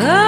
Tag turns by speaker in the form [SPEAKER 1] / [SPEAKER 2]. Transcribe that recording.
[SPEAKER 1] Oh.